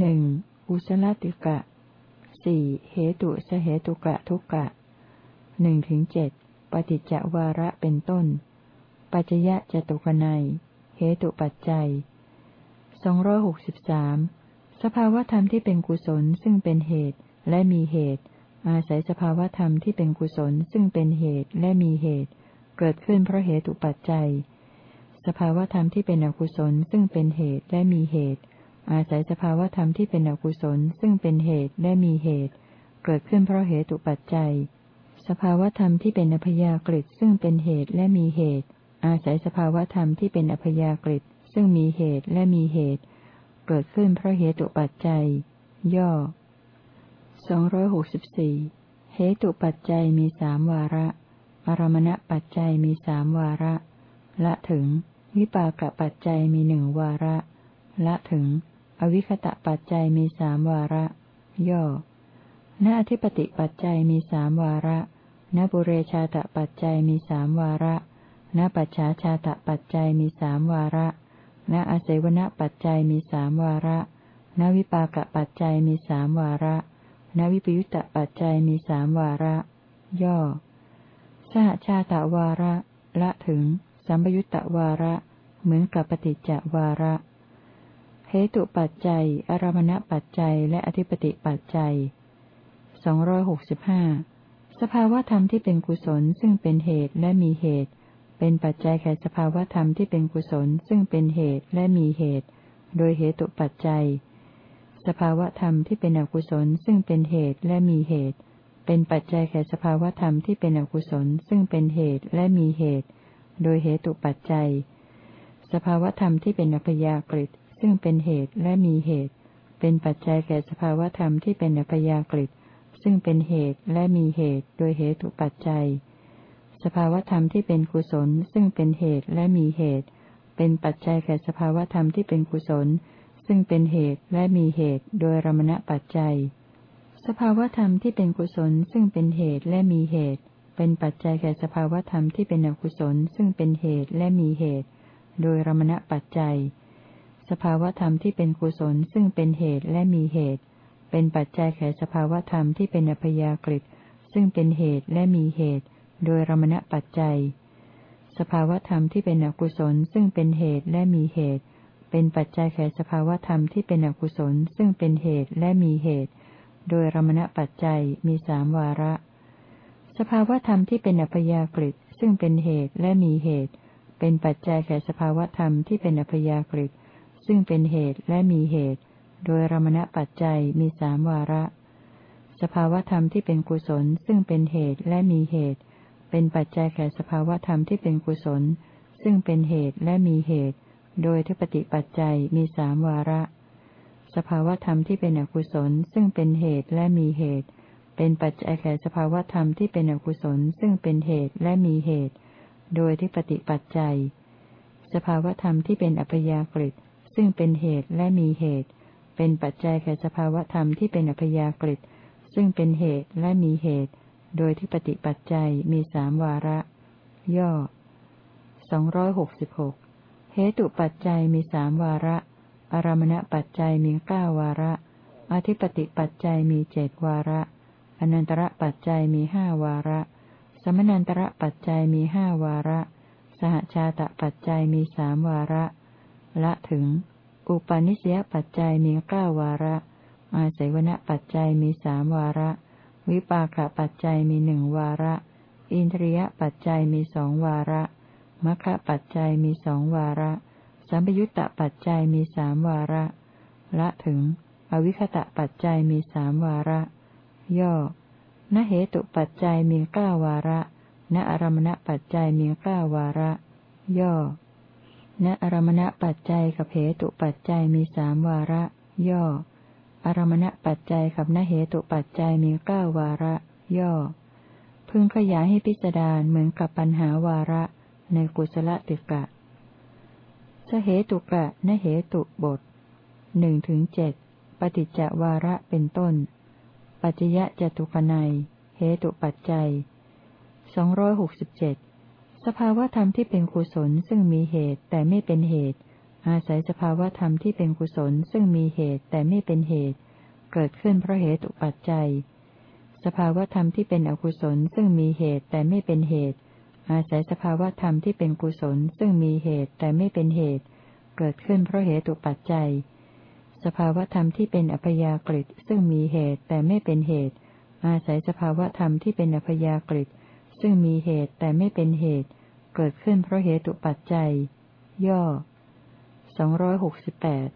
หนึ่งอุสลติกะสี่เหตุสเหตุกะทุกะหนึ่งถึงเจ็ดปฏิจจวาระเป็นต้น ปัจยะจตุกนัยเหตุปัจจัยสองร้อยหกสิบสามสภาวธรรมที่เป็นกุศลซึ่งเป็นเหตุและมีเหตุ อาศัยสภาวธรรมที่เป็นกุศลซึ่งเป็นเหตุและมีเหตุ เกิดขึ้นเพราะเหตุปัจจัย สภาวธรรมที่เป็นอกุศลซึ่งเป็นเหตุและมีเหตุ อาศัยสภาวธรรมที่เป็นอกุศลซึ่งเป็นเหตุและมีเหตุ เกิดขึ้นเพราะเหตุปัจจัย สภาวธรรมที่เป็นอพยากฤิซึ่งเป็นเหตุและมีเหตุ อาศัยสภาวธรรมที่เป็นอพยากฤิซึ่งมีเหตุและมีเหตุ เกิดขึ้นเพราะเหตุปัจจัย ย่อสองร้อยหกสิบสี่เหตุปัจจัยมีสามวาระ อารมณปัจจัยมีสามวาระ ละถึง วิปากปัจจัยมีหนึ่งวาระ ละถึง อวิคตะปัจจัยมีสามวาระ ย่อ ณอธิปติปัจจัยมีสามวาระ ณบุเรชาตปัจจัยมีสามวาระ ณปัจฉาชาตปัจจัยมีสามวาระ ณอาศัยวณปัจจัยมีสามวาระ ณวิปากปัจจัยมีสามวาระ ณวิปยุตตปัจจัยมีสามวาระ ย่อ สหชาตวาระ ละถึงสัมปยุตตวาระ เหมือนกับปฏิจจวาระ ตุปัจจัย อารมณปัจจัย และอธิปติปัจจัยสองร้อยหกสิบห้าสภาวธรรมที่เป็นกุศลซึ่งเป็นเหตุและมีเหตุ เป็นปัจจัยแก่สภาวธรรมที่เป็นกุศลซึ่งเป็นเหตุและมีเหตุ โดยเหตุปัจจัย สภาวธรรมที่เป็นอกุศลซึ่งเป็นเหตุและมีเหตุ เป็นปัจจัยแก่สภาวธรรมที่เป็นอกุศลซึ่งเป็นเหตุและมีเหตุ โดยเหตุปัจจัย สภาวธรรมที่เป็นอัพยากฤิ ซึ่งเป็นเหตุและมีเหตุ เป็นปัจจัยแก่สภาวธรรมที่เป็นอัพยากฤิซึ่งเป็นเหตุและมีเหตุโดยเหตุปัจจัย สภาวธรรมที่เป็นกุศล ซึ่งเป็นเหตุและมีเหตุ เป็นปัจจัยแก่สภาวธรรมที่เป็นกุศล ซึ่งเป็นเหตุและมีเหตุโดยรมณปัจจัย สภาวธรรมที่เป็นกุศล ซึ่งเป็นเหตุและมีเหตุ เป็นปัจจัยแก่สภาวธรรมที่เป็นอกุศล ซึ่งเป็นเหตุและมีเหตุ โดยรมณปัจจัย สภาวธรรมที่เป็นกุศลซึ่งเป็นเหตุและมีเหตุ เป็นปัจจัยแก่สภาวธรรมที่เป็นอัพยากฤิซึ่งเป็นเหตุและมีเหตุ โดยรมณปัจจัย สภาวธรรมที่เป็นอกุศลซึ่งเป็นเหตุและมีเหตุ เป็นปัจจัยแก่สภาวธรรมที่เป็นอกุศลซึ่งเป็นเหตุและมีเหตุ โดยรมณปัจจัยมีสามวาระ สภาวธรรมที่เป็นอัพยากฤิซึ่งเป็นเหตุและมีเหตุ เป็นปัจจัยแก่สภาวธรรมที่เป็นอัพยากฤิ ซึ่งเป็นเหตุและมีเหตุ โดยรมณปัจจัยมีสามวาระ สภาวธรรมที่เป็นกุศลซึ่งเป็นเหตุและมีเหตุ เป็นปัจจัยแก่สภาวธรรมที่เป็นกุศล ซึ่งเป็นเหตุและมีเหตุ โดยทิปติปัจจัยมีสามวาระ สภาวธรรมที่เป็นอกุศลซึ่งเป็นเหตุและมีเหตุเป็นปัจจัยแก่สภาวธรรมที่เป็นอกุศลซึ่งเป็นเหตุและมีเหตุ โดยทิปติปัจจัย สภาวธรรมที่เป็นอัพยากฤิ ซึ่งเป็นเหตุและมีเหตุ เป็นปัจจัยแก่สภาวธรรมที่เป็นอัพยากฤิซึ่งเป็นเหตุและมีเหตุ โดยที่ปฏิปัจจัยมีสามวาระ ย่อสองร้อยหกสิบหกเหตุปัจจัยมีสามวาระ อารมณปัจจัยมีเก้าวาระ อธิปติปัจจัยมีเจดวาระ อนันตระปัจจัยมีห้าวาระ สมนันตระปัจจัยมีห้าวาระ สหชาตปัจจัยมีสามวาระ ละถึง อุปาณิสยปัจจัยมีเก้าวาระ อาศัยวณปัจจัยมีสามวาระ วิปากะปัจจัยมีหนึ่งวาระ อินทรียปัจจัยมีสองวาระมรรคะปัจจัยมีสองวาระ สัมปยุตตปัจจัยมีสามวาระ ละถึง อวิคตะปัจจัยมีสามวาระ ย่อ นเหตุปัจจัยมีเก้าวาระ ณอารมณปัจจัยมีเก้าวาระ ย่อ ณอารมณปัจจัยกับเหตุปัจจัยมีสามวาระ ย่อ อารมณปัจจัยกับนเหตุปัจจัยมีเก้าวาระ ย่อ พึงขยายให้พิจารณาเหมือนกับปัญหาวาระ ในกุศลติกะสเหตุกะนเหตุบทหนึ่งถึงเจ็ดปฏิจจวาระเป็นต้น ปัจยะจตุกนัยเหตุปัจจัยสองร้อยหกสิบเจ็ด สภาวธรรมที่เป็นกุศลซึ่งมีเหตุแต่ไม่เป็นเหตุ อาศัยสภาวธรรมที่เป็นกุศลซึ่งมีเหตุแต่ไม่เป็นเหตุ เกิดขึ้นเพราะเหตุปัจจัย สภาวธรรมที่เป็นอกุศลซึ่งมีเหตุแต่ไม่เป็นเหตุ อาศัยสภาวธรรมที่เป็นกุศลซึ่งมีเหตุแต่ไม่เป็นเหตุ เกิดขึ้นเพราะเหตุปัจจัย สภาวธรรมที่เป็นอัพยากฤิซึ่งมีเหตุแต่ไม่เป็นเหตุ อาศัยสภาวธรรมที่เป็นอัพยากฤิ ซึ่งมีเหตุแต่ไม่เป็นเหตุ เกิดขึ้นเพราะเหตุปัจจัย ย่อสองร้อยหกสิบแปด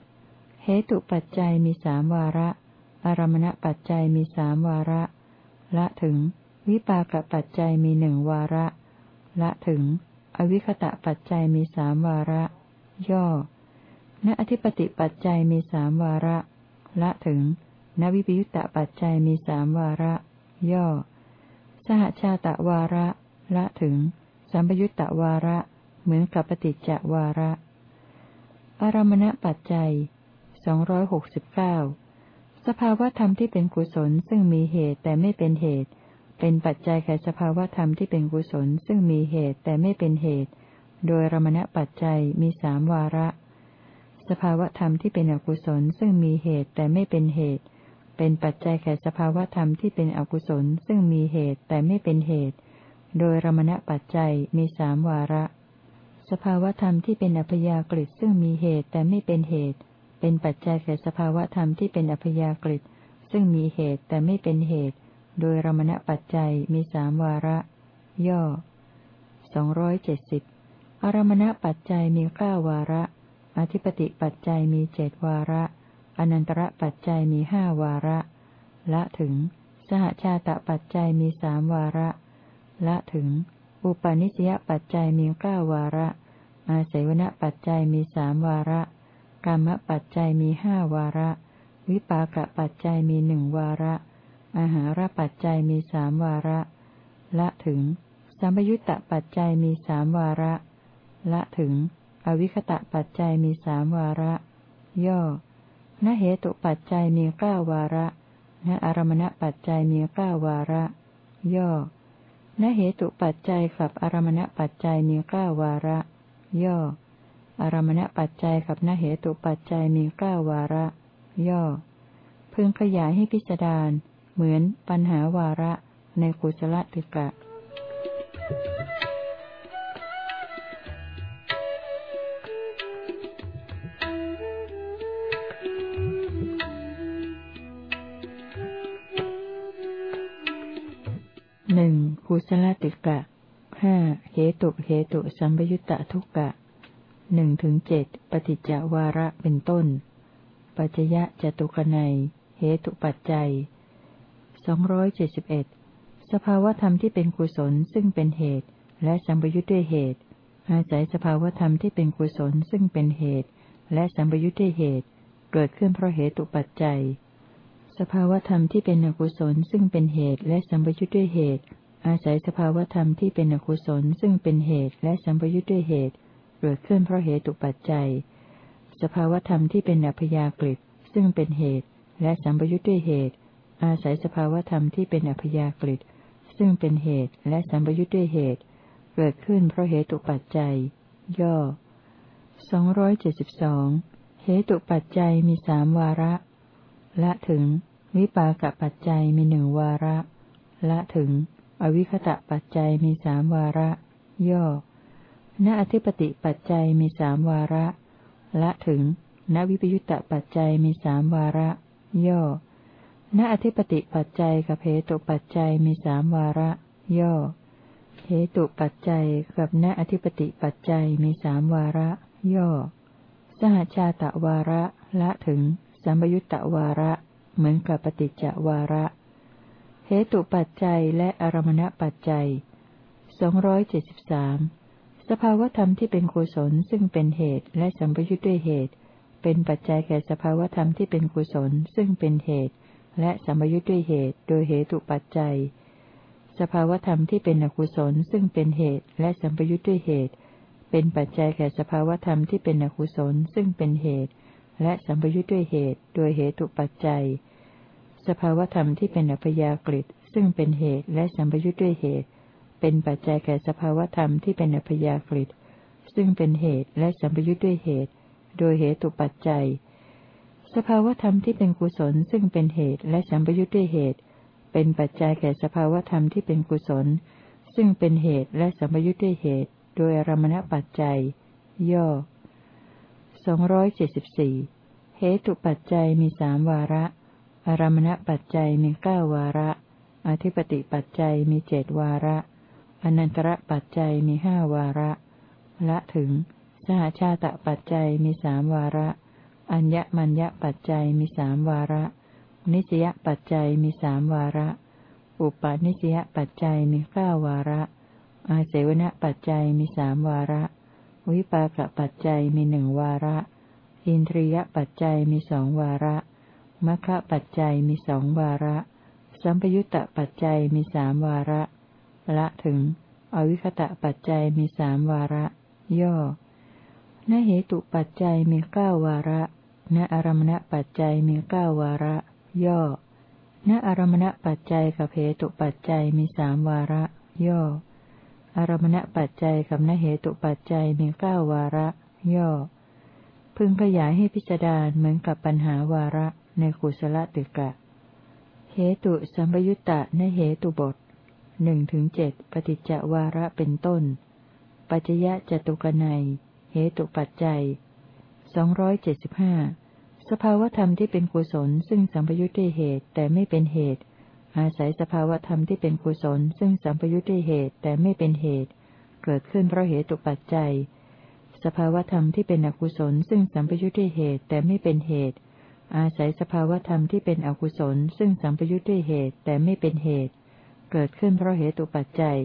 เหตุปัจจัยมีสามวาระ อารมณปัจจัยมีสามวาระ ละถึง วิปากปัจจัยมีหนึ่งวาระ ละถึง อวิคตะปัจจัยมีสามวาระ ย่อ ณอธิปติปัจจัยมีสามวาระ ละถึงนวิปยุตตปัจจัยมีสามวาระ ย่อ สหชาตะวาระละถึง สัมปยุตตวาระ เหมือนกับปฏิจจวาระ อารมณปัจจัยสองร้อยหกสิบเก้าสภาวธรรมที่เป็นกุศลซึ่งมีเหตุแต่ไม่เป็นเหตุ เป็นปัจจัยแก่สภาวธรรมที่เป็นกุศลซึ่งมีเหตุแต่ไม่เป็นเหตุ โดยรมณปัจจัยมีสามวาระ สภาวธรรมที่เป็นอกุศลซึ่งมีเหตุแต่ไม่เป็นเหตุ เป็นปัจจัยแก่สภาวธรรมที่เป็นอกุศลซึ่งมีเหตุแต่ไม่เป็นเหตุ โดยรมณปัจจัยมีสามวาระ สภาวธรรมที่เป็นอัพยากฤิซึ่งมีเหตุแต่ไม่เป็นเหตุ เป็นปัจจัยแก่สภาวธรรมที่เป็นอัพยากฤิซึ่งมีเหตุแต่ไม่เป็นเหตุ โดยรมณปัจจัยมีสามวาระ ย่อสองร้อยเจ็ดสิบอารมณปัจจัยมีเก้าวาระ อธิปติปัจจัยมีเจดวาระ อนันตระปัจจัยมีห้าวาระ ละถึง สหชาตปัจจัยมีสามวาระ ละถึง อุปาณิสยปัจจัยมีเก้าวาระ อาศัยวณปัจจัยมีสามวาระกรรมปัจจัยมีห้าวาระ วิปากปัจจัยมีหนึ่งวาระ อาหารปัจจัยมีสามวาระ ละถึงสัมยุตตปัจจัยมีสามวาระ ละถึง อวิคตะปัจจัยมีสามวาระ ย่อ นเหตุปัจจัยมีเก้าวาระนอารมณปัจจัยมีเก้าวาระ ย่อ ณเหตุปัจจัยกับอารมณปัจจัยมีเก้าวาระ ย่อ อารมณปัจจัยกับณเหตุปัจจัยมีเก้าวาระ ย่อ พึงขยายให้พิจารณาเหมือนปัญหาวาระในกุศลติกะห ชลติกะห้าเหตุเหตุสัมยุตตะทุกะหนึ่งถึงเจ็ดปฏิจจวาระเป็นต้น ปัจยะจตุกนัยเหตุปัจจัยสองร้อยเจ็ดสิบเอ็ดสภาวธรรมที่เป็นกุศลซึ่งเป็นเหตุ และสัมปยุตด้วยเหตุ อาศัยสภาวธรรมที่เป็นกุศลซึ่งเป็นเหตุ และสัมปยุตด้วยเหตุ เกิดขึ้นเพราะเหตุปัจจัย สภาวธรรมที่เป็นอกุศลซึ่งเป็นเหตุและสัมปยุทธ์ด้วยเหตุ อาศัยสภาวธรรมที่เป็นอกุศลซึ่งเป็นเหตุและสัมปยุทธ์ด้วยเหตุเกิดขึ้นเพราะเหตุปัจจัย สภาวธรรมที่เป็นอัพยากฤิซึ่งเป็นเหตุและสัมปยุทธ์ด้วยเหตุ อาศัยสภาวธรรมที่เป็นอัพยากฤิซึ่งเป็นเหตุและสัมปยุทธ์ด้วยเหตุ เกิดขึ้นเพราะเหตุปัจจัย ย่อสองร้อยเจ็ดสิบสองเหตุปัจจัยมีสามวาระ ละถึง วิปากปัจจัยมีหนึ่งวาระ ละถึง อวิคตะปัจจัยมีสามวาระ ย่อ ณอธิปติปัจจัยมีสามวาระ ละถึง ณวิปยุตตปัจจัยมีสามวาระ ย่อ ณอธิปติปัจจัยกับเหตุปัจจัยมีสามวาระ ย่อ เหตุปัจจัยกับณอธิปติปัจจัยมีสามวาระ ย่อ สหชาตะวาระ ละถึงสัมยุตตวาระ เหมือนกับปฏิจจวาระ เหตุปัจจัยและอารมณปัจจัยสองร้อยเจ็ดสิบสามสภาวธรรมที่เป็นกุศลซึ่งเป็นเหตุและสัมปยุทธ์ด้วยเหตุ เป็นปัจจัยแก่สภาวธรรมที่เป็นกุศลซึ่งเป็นเหตุ และสัมปยุทธ์ด้วยเหตุ โดยเหตุปัจจัย สภาวธรรมที่เป็นอกุศลซึ่งเป็นเหตุและสัมปยุทธ์ด้วยเหตุ เป็นปัจจัยแก่สภาวธรรมที่เป็นอกุศลซึ่งเป็นเหตุ และสัมปยุทธ์ด้วยเหตุ โดยเหตุปัจจัย สภาวธรรมที่เป็นอัพยากฤิซึ่งเป็นเหตุและสัมปยุทธ์ด้วยเหตุ เป็นปัจจัยแก่สภาวธรรมที่เป็นอัพยากฤิซึ่งเป็นเหตุและสัมปยุทธ์ด้วยเหตุ โดยเหตุปัจจัย สภาวธรรมที่เป็นกุศลซึ่งเป็นเหตุและสัมปยุทธ์ด้วยเหตุ เป็นปัจจัยแก่สภาวธรรมที่เป็นกุศล ซึ่งเป็นเหตุและสัมปยุทธ์ด้วยเหตุ โดยอารมณปัจจัย ย่อสองร้อยเจ็ดสิบสี่เหตุปัจจัยมีสามวาระ อารมณปัจจัยมีเก้าวาระ อธิปติปัจจัยมีเจดวาระ อนันตระปัจจัยมีห้าวาระ ละถึง สหชาตปัจจัยมีสามวาระ อัญญมัญญปัจจัยมีสามวาระ นิสยปัจจัยมีสามวาระ อุปาณิสยปัจจัยมีเก้าวาระ อาเสวณปัจจัยมีสามวาระ วิปากปัจจัยมีหนึ่งวาระ อินทรียปัจจัยมีสองวาระ มัคคะปัจจัยมีสองวาระ สัมปยุตตปัจจัยมีสามวาระ ละถึง อวิคตะปัจจัยมีสามวาระ ย่อนเหตุปัจจัยมีเก้าวาระ ณอารมณปัจจัยมีเก้าวาระ ย่อ ณอารมณปัจจัยกับเหตุปัจจัยมีสามวาระ ย่อ อารมณปัจจัยกับนเหตุปัจจัยมีเก้าวาระ ย่อ พึงขยายให้พิจารณาเหมือนกับปัญหาวาระ ในกุศลติกะ เหตุสัมปยุตตะในเหตุบทหนึ่งถึงเจ็ดปฏิจจวาระเป็นต้น ปัจจยะจตุกนัย เหตุปัจจัยสองร้อยเจ็ดสิบห้าสภาวธรรมที่เป็นกุศลซึ่งสัมปยุตด้วยเหตุแต่ไม่เป็นเหตุ อาศัยสภาวธรรมที่เป็นกุศลซึ่งสัมปยุตด้วยเหตุแต่ไม่เป็นเหตุ เกิดขึ้นเพราะเหตุปัจจัย สภาวธรรมที่เป็นอกุศลซึ่งสัมปยุทธ์ด้วยเหตุแต่ไม่เป็นเหตุ อาศัยสภาวธรรมที่เป็นอกุศล ซึ่งสัมปยุทธ์ด้วยเหตุแต่ไม่เป็นเหตุ เกิดขึ้นเพราะเหตุปัจจัย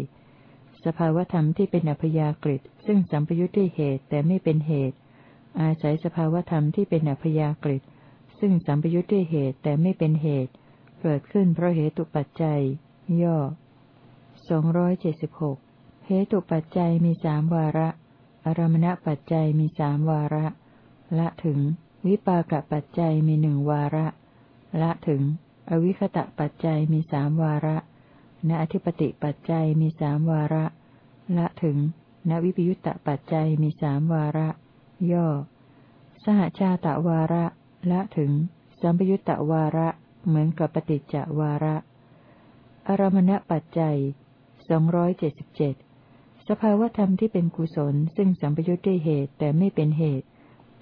สภาวธรรมที่เป็นอัพยากฤิซึ่งสัมปยุทธ์ด้วยเหตุแต่ไม่เป็นเหตุ อาศัยสภาวธรรมที่เป็นอัพยากฤิซึ่งสัมปยุทธ์ด้วยเหตุแต่ไม่เป็นเหตุ เกิดขึ้นเพราะเหตุปัจจัย ย่อสองร้อยเจ็ดสิบหกเหตุปัจจัยมีสามวาระ อารมณปัจจัยมีสามวาระ ละถึง วิปากปัจจัยมีหนึ่งวาระ ละถึง อวิคตะปัจจัยมีสามวาระณอธิปติปัจจัยมีสามวาระ ละถึงณวิปยุตตปัจจัยมีสามวาระ ย่อ สหชาตะวาระ ละถึง สัมปยุตตวาระ เหมือนกับปฏิจจวาระ อารมณปัจจัยสองร้อยเจ็ดสิบเจ็ดสภาวธรรมที่เป็นกุศล ซึ่งสัมปยุทธ์ด้วยเหตุแต่ไม่เป็นเหตุ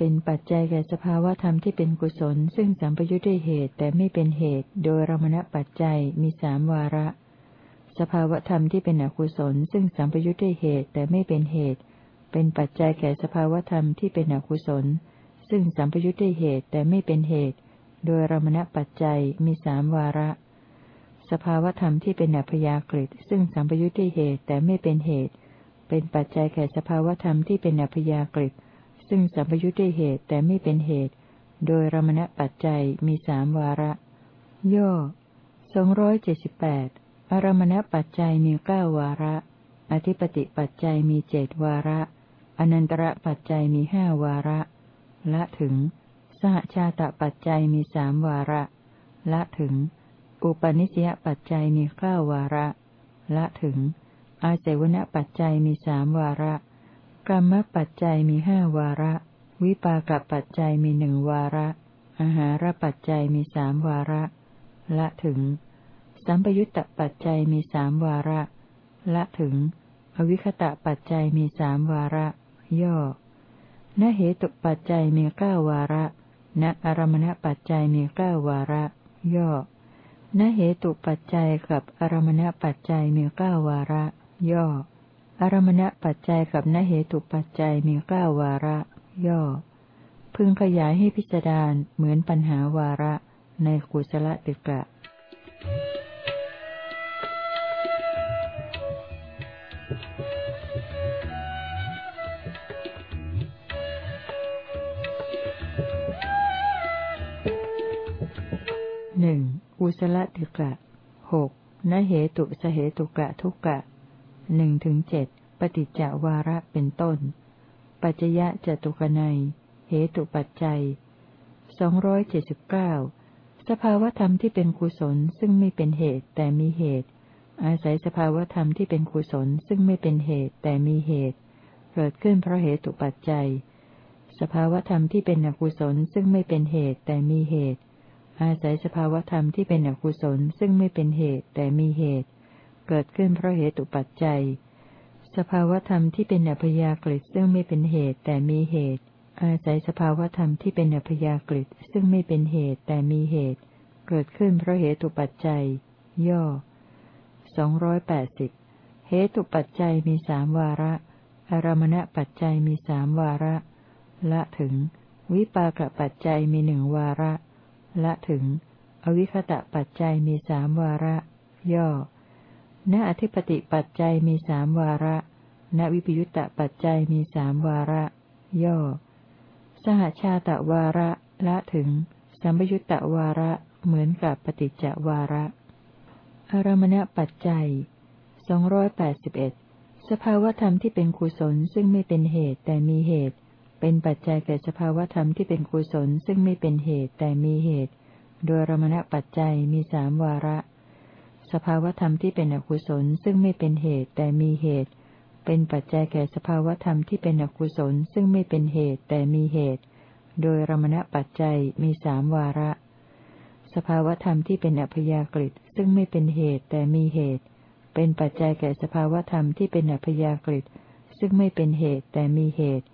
เป็นปัจจัยแก่สภาวธรรมที่เป็นกุศล ซึ่งสัมปยุทธ์ด้วยเหตุแต่ไม่เป็นเหตุ โดยรมณปัจจัยมีสามวาระ สภาวธรรมที่เป็นอกุศล ซึ่งสัมปยุทธ์ด้วยเหตุแต่ไม่เป็นเหตุ เป็นปัจจัยแก่สภาวธรรมที่เป็นอกุศล ซึ่งสัมปยุทธ์ด้วยเหตุแต่ไม่เป็นเหตุ โดยรมณปัจจัยมีสามวาระ สภาวธรรมที่เป็นอัพยากฤิซึ่งสัมปยุทธ์ด้วยเหตุแต่ไม่เป็นเหตุ เป็นปัจจัยแก่สภาวธรรมที่เป็นอัพยากฤิ ซึ่งสัมปยุทธ์ด้วยเหตุแต่ไม่เป็นเหตุ โดยรมณปัจจัยมีสามวาระ ย่อสองร้อยเจ็ดสิบแปดอารมณปัจจัยมีเก้าวาระ อธิปติปัจจัยมีเจดวาระ อนันตระปัจจัยมีห้าวาระ ละถึง สหชาตปัจจัยมีสามวาระ ละถึง อุปนิสยปัจจัยมีเก้าวาระ ละถึง อาเสวนปัจจัยมีสามวาระ กรรมปัจจัยมีห้าวาระ วิปากปัจจัยมีหนึ่งวาระอาหารปัจจัยมีสามวาระ ละถึง สัมปยุตตปัจจัยมีสามวาระ ละถึง อวิคตะปัจจัยมีสามวาระ ย่อนเหตุปัจจัยมีเก้าวาระณอารมณปัจจัยมีเก้าวาระ ย่อนเหตุปัจจัยกับอารมณปัจจัยมีเก้าวาระ ย่อ อารมณปัจจัยกับนเหตุปัจจัยมีเก้าวาระ ย่อ พึงขยายให้พิจารณาเหมือนปัญหาวาระในกุศลติกะหนึ่งกุศลติกะหกนเหตุสเหตุกะทุกกะ หนึ่งถึงเจ็ดปฏิจจวาระเป็นต้น ปัจจยะจตุกนัย เหตุปัจจัยสองร้อยเจ็ดสิบเก้าสภาวธรรมที่เป็นกุศลซึ่งไม่เป็นเหตุแต่มีเหตุ อาศัยสภาวธรรมที่เป็นกุศลซึ่งไม่เป็นเหตุแต่มีเหตุ เกิดขึ้นเพราะเหตุปัจจัย สภาวธรรมที่เป็นอกุศลซึ่งไม่เป็นเหตุแต่มีเหตุ อาศัยสภาวธรรมที่เป็นอกุศลซึ่งไม่เป็นเหตุแต่มีเหตุเเกิดขึ้นเพราะเหตุปัจจัย สภาวธรรมที่เป็นอัพยากฤิซึ่งไม่เป็นเหตุแต่มีเหตุ อาศัยสภาวธรรมที่เป็นอัพยากฤิซึ่งไม่เป็นเหตุแต่มีเหตุ เกิดขึ้นเพราะเหตุปัจจัย ย่อสองร้อยแปดสิบเหตุปัจจัยมีสามวาระอารมณปัจจัยมีสามวาระ ละถึง วิปากปัจจัยมีหนึ่งวาระ ละถึง อวิคตะปัจจัยมีสามวาระ ย่อ ณอธิปติปัจจัยมีสามวาระ ณวิปยุตตปัจจัยมีสามวาระ ย่อ สหชาตะวาระละถึง สัมปยุตตะวาระเหมือนกับปฏิจจวาระอารมณปัจจัยสองร้อยแปดสิบเอ็ดสภาวธรรมที่เป็นกุศลซึ่งไม่เป็นเหตุแต่มีเหตุ เป็นปัจจัยแก่สภาวธรรมที่เป็นกุศลซึ่งไม่เป็นเหตุแต่มีเหตุ โดยรมณปัจจัยมีสามวาระ สภาวธรรมที่เป็นอกุศลซึ่งไม่เป็นเหตุแต่มีเหตุ เป็นปัจจัยแก่สภาวธรรมที่เป็นอกุศลซึ่งไม่เป็นเหตุแต่มีเหตุ โดยรมณปัจจัยมีสามวาระ สภาวธรรมที่เป็นอัพยากฤิซึ่งไม่เป็นเหตุแต่มีเหตุ เป็นปัจจัยแก่สภาวธรรมที่เป็นอัพยากฤิซึ่งไม่เป็นเหตุแต่มีเหตุ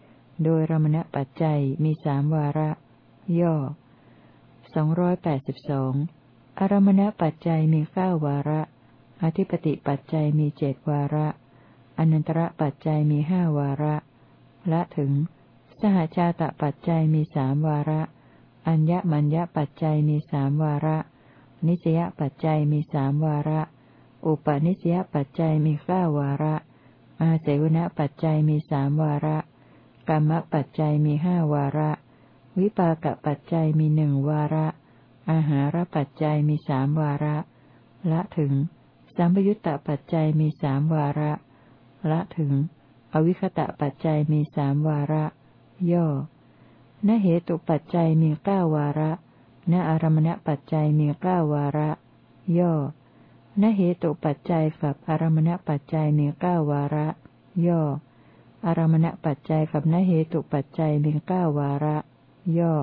โดยรมณปัจจัยมีสามวาระ ย่อสองร้อยแปดสิบสอง อารมณปัจจัยมีเก้าวาระ อธิปติปัจจัยมีเจดวาระ อนันตระปัจจัยมีห้าวาระ ละถึง สหชาตปัจจัยมีสามวาระ อัญญมัญญปัจจัยมีสามวาระ นิสยปัจจัยมีสามวาระ อุปนิสยปัจจัยมีเก้าวาระ อาเสวนปัจจัยมีสามวาระ กรรมปัจจัยมีห้าวาระ วิปากปัจจัยมีหนึ่งวาระ อาหารปัจจัยมีสามวาระ ละถึงสัมยุตตปัจจัยมีสามวาระ ละถึง อวิคตะปัจจัยมีสามวาระ ย่อนเหตุปัจจัยมีเก้าวาระนอารมณปัจจัยมีเก้าวาระ ย่อนเหตุปัจจัยกับอารมณปัจจัยมีเก้าวาระ ย่อ อารมณปัจจัยกับนเหตุปัจจัยมีเก้าวาระ ย่อ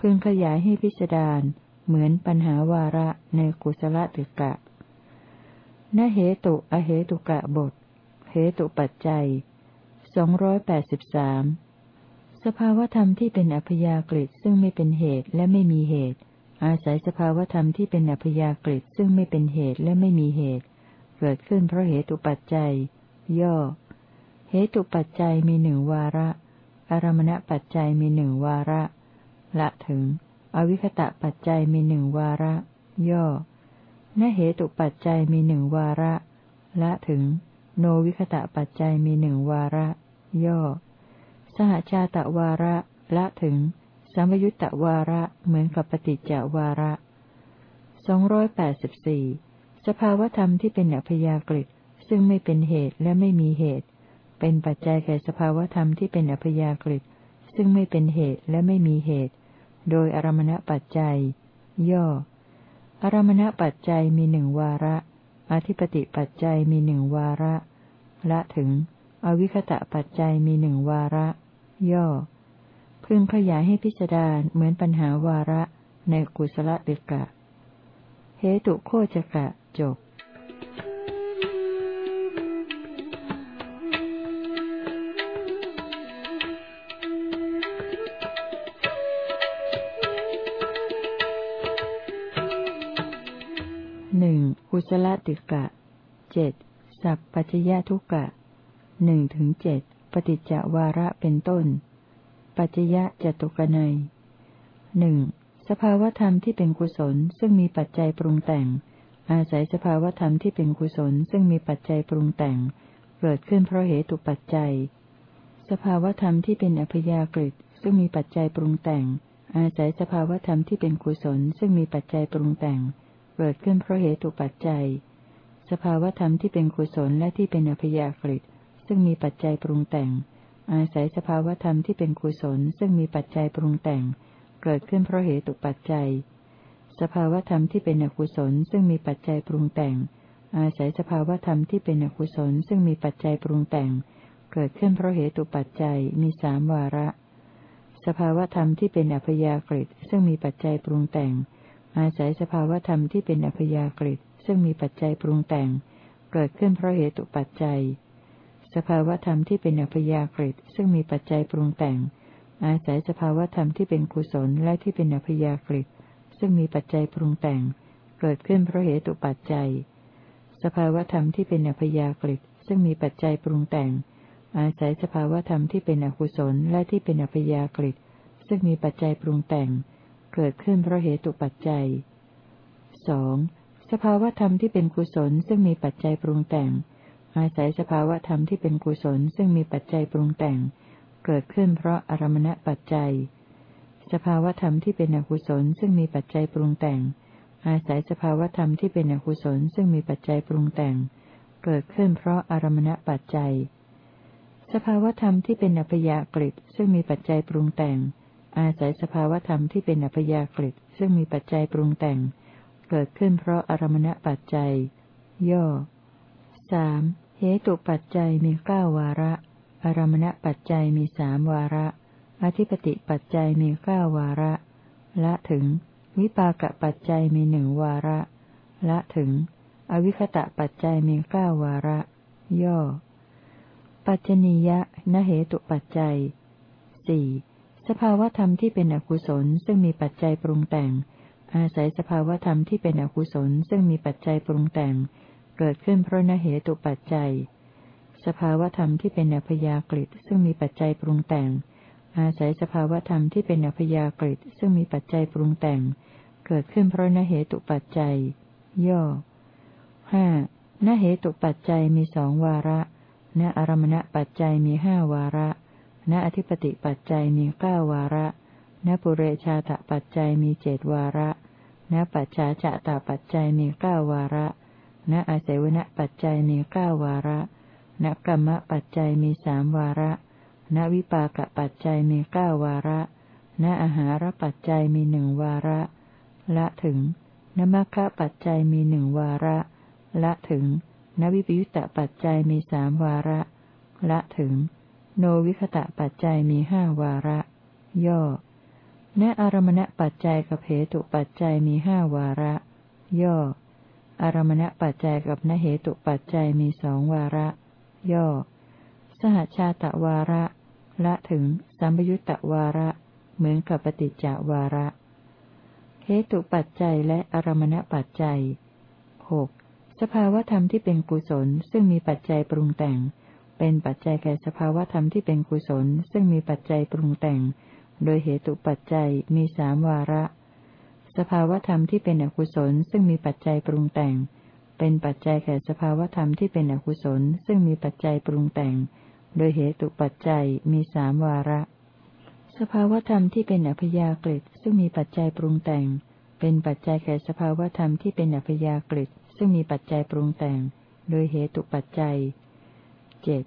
พึงขยายให้พิจารเหมือนปัญหาวาระในกุศลติกะนเหตุอเหตุกะบท เหตุปัจจัยสองร้อยแปดสิบสามสภาวธรรมที่เป็นอัพยากฤิซึ่งไม่เป็นเหตุและไม่มีเหตุ อาศัยสภาวธรรมที่เป็นอัพยากฤิซึ่งไม่เป็นเหตุและไม่มีเหตุ เกิดขึ้นเพราะเหตุปัจจัย ย่อ เหตุปัจจัยมีหนึ่งวาระ อารมณปัจจัยมีหนึ่งวาระ ละถึง อวิคตะปัจจัยมีหนึ่งวาระ ย่อ นเหตุปัจจัยมีหนึ่งวาระ ละถึง โนวิคตะปัจจัยมีหนึ่งวาระ ย่อ สหชาตะวาระ ละถึงสัมยุตตวาระเหมือนกับปฏิจจวาระสองร้อยแปดสิบสี่สภาวธรรมที่เป็นอัพยากฤิซึ่งไม่เป็นเหตุและไม่มีเหตุ เป็นปัจจัยแก่สภาวธรรมที่เป็นอัพยากฤิซึ่งไม่เป็นเหตุและไม่มีเหตุ โดยอารมณปัจจัย ย่อ อารมณปัจจัยมีหนึ่งวาระ อธิปติปัจจัยมีหนึ่งวาระ ละถึง อวิคตะปัจจัยมีหนึ่งวาระ ย่อ พึงขยายให้พิจารณาเหมือนปัญหาวาระในกุศลติกะ เหตุโคจกะจบ ติกะเจ็ดสัพปัจยทุกะหนึ่งถึงเจ็ดปฏิจจวาระเป็นต้น ปัจยะจตุกนัยหนึ่งสภาวธรรมที่เป็นกุศลซึ่งมีปัจจัยปรุงแต่ง อาศัยสภาวธรรมที่เป็นกุศลซึ่งมีปัจจัยปรุงแต่ง เกิดขึ้นเพราะเหตุปัจจัย สภาวธรรมที่เป็นอัพยากฤิซึ่งมีปัจจัยปรุงแต่ง อาศัยสภาวธรรมที่เป็นกุศลซึ่งมีปัจจัยปรุงแต่ง เกิดขึ้นเพราะเหตุปัจจัย สภาวธรรมที่เป็นกุศลและที่เป็นอัพยากฤิซึ่งมีปัจจัยปรุงแต่ง อาศัยสภาวธรรมที่เป็นกุศล ซึ่งมีปัจจัยปรุงแต่ง เกิดขึ้นเพราะเหตุปัจจัย สภาวธรรมที่เป็นอกุศล ซึ่งมีปัจจัยปรุงแต่ง อาศัยสภาวธรรมที่เป็นอกุศล ซึ่งมีปัจจัยปรุงแต่ง เกิดขึ้นเพราะเหตุปัจจัยมีสามวาระ สภาวธรรมที่เป็นอัพยากฤิซึ่งมีปัจจัยปรุงแต่ง อาศัยสภาวธรรมที่เป็นอัพยากฤิ ซึ่งมีปัจจัยปรุงแต่ง เกิดขึ้นเพราะเหตุปัจจัย สภาวธรรมที่เป็นอัพยากฤิซึ่งมีปัจจัยปรุงแต่ง อาศัยสภาวธรรมที่เป็นกุศลและที่เป็นอัพยากฤิซึ่งมีปัจจัยปรุงแต่ง เกิดขึ้นเพราะเหตุปัจจัย สภาวธรรมที่เป็นอัพยากฤิซึ่งมีปัจจัยปรุงแต่ง อาศัยสภาวธรรมที่เป็นอกุศลและที่เป็นอัพยากฤิซึ่งมีปัจจัยปรุงแต่ง เกิดขึ้นเพราะเหตุปัจจัยสอง สภาวธรรมที่เป็นกุศลซึ่งมีปัจจัยปรุงแต่ง อาศัยสภาวธรรมที่เป็นกุศลซึ่งมีปัจจัยปรุงแต่ง เกิดขึ้นเพราะอารมณปัจจัย สภาวธรรมที่เป็นอกุศลซึ่งมีปัจจัยปรุงแต่ง อาศัยสภาวธรรมที่เป็นอกุศลซึ่งมีปัจจัยปรุงแต่ง เกิดขึ้นเพราะอารมณปัจจัย สภาวธรรมที่เป็นอัพยากฤิซึ่งมีปัจจัยปรุงแต่ง อาศัยสภาวธรรมที่เป็นอัพยากฤิซึ่งมีปัจจัยปรุงแต่ง เกิดขึ้นเพราะอารมณปัจจัย ย่อสามเหตุปัจจัยมีเก้าวาระ อารมณปัจจัยมีสามวาระ อธิปติปัจจัยมีเก้าวาระ ละถึง วิปากปัจจัยมีหนึ่งวาระ ละถึง อวิคตะปัจจัยมีเก้าวาระ ย่อ ปัจจนียะนเหตุปัจจัยสี่สภาวธรรมที่เป็นอกุศลซึ่งมีปัจจัยปรุงแต่ง อาศัยสภาวธรรมที่เป็นอกุศลซึ่งมีปัจจัยปรุงแต่ง เกิดขึ้นเพราะนเหตุปัจจัย สภาวธรรมที่เป็นอพยากฤิซึ่งมีปัจจัยปรุงแต่ง อาศัยสภาวธรรมที่เป็นอพยากฤิซึ่งมีปัจจัยปรุงแต่ง เกิดขึ้นเพราะนเหตุปัจจัย ย่อห้านเหตุปัจจัยมีสองวาระ ณอารมณปัจจัยมีห้าวาระ ณอธิปติปัจจัยมีเก้าวาระ ณปุเรชาตปัจจัยมีเจดวาระณปัจฉาจะตปัจจัยมีเก้าวาระณอาศัยวณปัจจัยมีเก้าวาระณกรรมปัจจัยมีสามวาระณวิปากปัจจัยมีเก้าวาระณอาหารปัจจัยมีหนึ่งวาระ ละถึงนมัคคะปัจจัยมีหนึ่งวาระ ละถึงนวิปยุตตปัจจัยมีสามวาระ ละถึง โนวิคตะปัจจัยมีห้าวาระ ย่อ ณอารมณปัจจัยกับเหตุปัจจัยมีห้าวาระ ย่อ อารมณปัจจัยกับนเหตุปัจจัยมีสองวาระ ย่อ สหชาตวาระ ละถึงสัมยุตตวาระ เหมือนกับปฏิจจวาระเหตุปัจจัยและอารมณปัจจัยหกสภาวธรรมที่เป็นกุศลซึ่งมีปัจจัยปรุงแต่ง เป็นปัจจัยแก่สภาวธรรมที่เป็นกุศล ซึ่งมีปัจจัยปรุงแต่ง โดยเหตุปัจจัยมีสามวาระ สภาวธรรมที่เป็นอกุศลซึ่งมีปัจจัยปรุงแต่ง เป็นปัจจัยแก่สภาวธรรมที่เป็นอกุศลซึ่งมีปัจจัยปรุงแต่ง โดยเหตุปัจจัยมีสามวาระ สภาวธรรมที่เป็นอัพยากฤิซึ่งมีปัจจัยปรุงแต่ง เป็นปัจจัยแก่สภาวธรรมที่เป็นอัพยากฤิซึ่งมีปัจจัยปรุงแต่ง โดยเหตุปัจจัยเจ็ด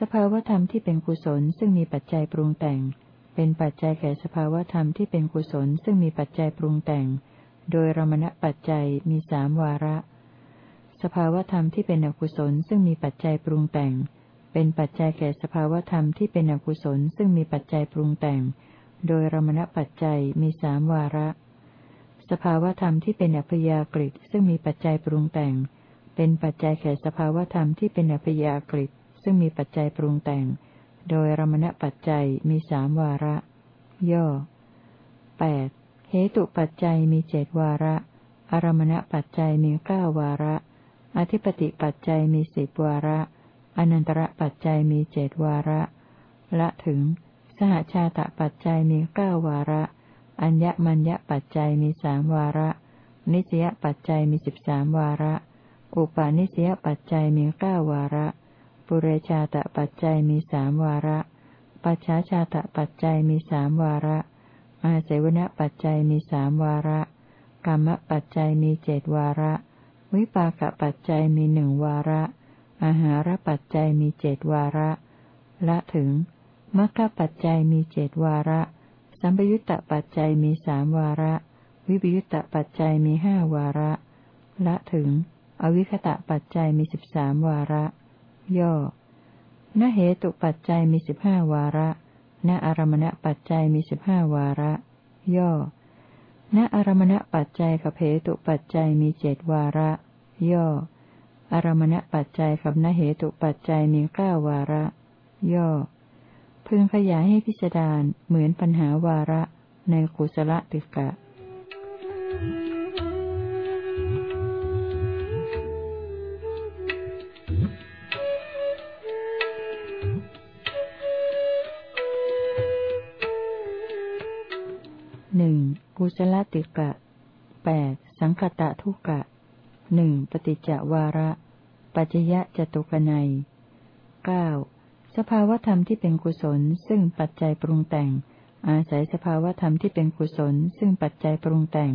สภาวธรรมที่เป็นกุศลซึ่งมีปัจจัยปรุงแต่ง เป็นปัจจัยแก่สภาวธรรมที่เป็นกุศลซึ่งมีปัจจัยปรุงแต่ง โดยรมณปัจจัยมีสามวาระ สภาวธรรมที่เป็นอกุศลซึ่งมีปัจจัยปรุงแต่ง เป็นปัจจัยแก่สภาวธรรมที่เป็นอกุศลซึ่งมีปัจจัยปรุงแต่ง โดยรมณปัจจัยมีสามวาระ สภาวธรรมที่เป็นอัพยากฤิซึ่งมีปัจจัยปรุงแต่ง เป็นปัจจัยแก่สภาวธรรมที่เป็นอัพยากฤิซึ่งมีปัจจัยปรุงแต่ง โดยรมณปัจจัยมีสามวาระ ย่อแปดเหตุปัจจัยมีเจดวาระ อารมณปัจจัยมีเก้าวาระ อธิปติปัจจัยมีสิบวาระ อนันตระปัจจัยมีเจดวาระ ละถึง สหชาตปัจจัยมีเก้าวาระ อัญญมัญญปัจจัยมีสามวาระ นิสยปัจจัยมีสิบสามวาระ อุปาณิสยปัจจัยมีเก้าวาระ ปุเรชาตปัจจัยมีสามวาระ ปัจฉาชาตปัจจัยมีสามวาระ อาเสวนปัจจัยมีสามวาระ กรรมปัจจัยมีเจดวาระ วิปากปัจจัยมีหนึ่งวาระ อาหารปัจจัยมีเจดวาระ ละถึงมรรคปัจจัยมีเจดวาระ สัมปยุตตปัจจัยมีสามวาระ วิปยุตตปัจจัยมีห้าวาระ ละถึง อวิคตะปัจจัยมีสิบสามวาระ ย่อนเหตุปัจจัยมีสิบห้าวาระ ณอารมณปัจจัยมีสิบห้าวาระ ย่อ ณอารมณปัจจัยกับเหตุปัจจัยมีเจดวาระ ย่อ อารมณปัจจัยกับนเหตุปัจจัยมีเก้าวาระ ย่อ พึงขยายให้พิจารณาเหมือนปัญหาวาระในกุศลติกะ กุศลติกะแปดสังคตะทุกะหนึ่งปฏิจจวาระ ปัจยะจตุกนัยเก้าสภาวธรรมที่เป็นกุศล ซึ่งปัจจัยปรุงแต่ง อาศัยสภาวธรรมที่เป็นกุศล ซึ่งปัจจัยปรุงแต่ง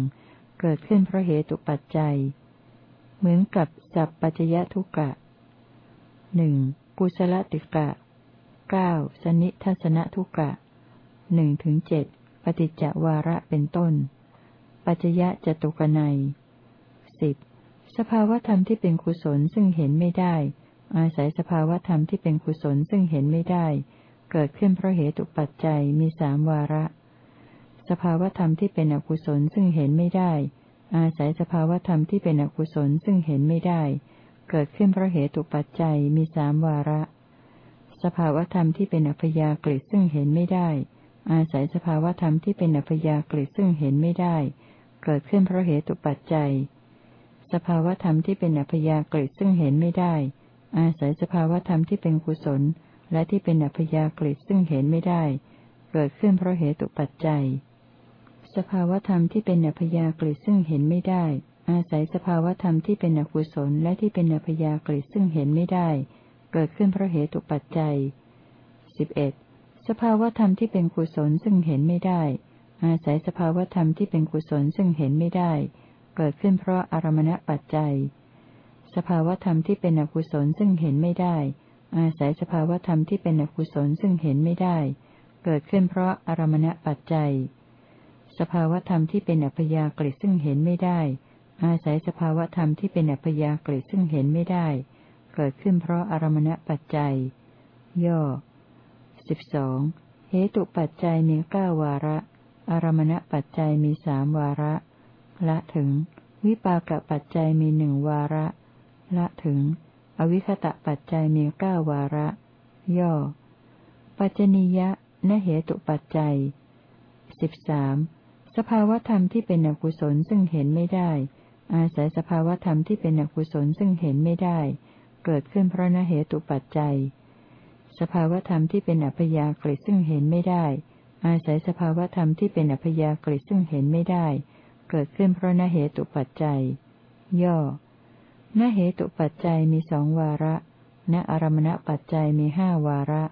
เกิดขึ้นเพราะเหตุปัจจัย เหมือนกับสัพปัจยะทุกะหนึ่งกุศลติกะเก้าสนิทัศนทุกะหนึ่งถึงเจ็ด ปฏิจจวาระเป็นต้น ปัจจยะจตุกนัยสิบสภาวธรรมที่เป็นกุศลซึ่งเห็นไม่ได้ อาศัยสภาวธรรมที่เป็นกุศลซึ่งเห็นไม่ได้ เกิดขึ้นเพราะเหตุปัจจัยมีสามวาระ สภาวธรรมที่เป็นอกุศลซึ่งเห็นไม่ได้ อาศัยสภาวธรรมที่เป็นอกุศลซึ่งเห็นไม่ได้ เกิดขึ้นเพราะเหตุปัจจัยมีสามวาระ สภาวธรรมที่เป็นอัพยากฤิซึ่งเห็นไม่ได้ อาศัยสภาวธรรมที่เป็นอัพยากฤิซึ่งเห็นไม่ได้ เกิดขึ้นเพราะเหตุปัจจัย สภาวธรรมที่เป็นอัพยากฤิซึ่งเห็นไม่ได้ อาศัยสภาวธรรมที่เป็นกุศล และที่เป็นอัพยากฤิซึ่งเห็นไม่ได้ เกิดขึ้นเพราะเหตุปัจจัย สภาวธรรมที่เป็นอัพยากฤิซึ่งเห็นไม่ได้ อาศัยสภาวธรรมที่เป็นอกุศลและที่เป็นอัพยากฤิซึ่งเห็นไม่ได้ เกิดขึ้นเพราะเหตุปัจจัยสิบเอ็ด สภาวธรรมที่เป็นกุศลซึ่งเห็นไม่ได้ อาศัยสภาวธรรมที่เป็นกุศลซึ่งเห็นไม่ได้ เกิดขึ้นเพราะอารมณปัจจัย สภาวธรรมที่เป็นอกุศลซึ่งเห็นไม่ได้ อาศัยสภาวธรรมที่เป็นอกุศลซึ่งเห็นไม่ได้ เกิดขึ้นเพราะอารมณปัจจัย สภาวธรรมที่เป็นอัพยากฤิซึ่งเห็นไม่ได้ อาศัยสภาวธรรมที่เป็นอัพยากฤิซึ่งเห็นไม่ได้ เกิดขึ้นเพราะอารมณปัจจัย ย่อ สิบสองเหตุปัจจัยมีเก้าวาระ อารมณปัจจัยมีสามวาระ ละถึง วิปากปัจจัยมีหนึ่งวาระ ละถึง อวิคตะปัจจัยมีเก้าวาระ ย่อ ปัจจนิยะนเหตุปัจจัยสิบสามสภาวธรรมที่เป็นอกุศลซึ่งเห็นไม่ได้ อาศัยสภาวธรรมที่เป็นอกุศลซึ่งเห็นไม่ได้ เกิดขึ้นเพราะนเหตุปัจจัย สภาวธรรมที่เป็นอัพยากฤิซึ่งเห็นไม่ได้ อาศัยสภาวธรรมที่เป็นอัพยากฤิซึ่งเห็นไม่ได้ เกิดขึ้นเพราะนเหตุปัจจัย ย่อ นเหตุปัจจัยมีสองวาระ ณอารมณปัจจัยมีห้าวาระ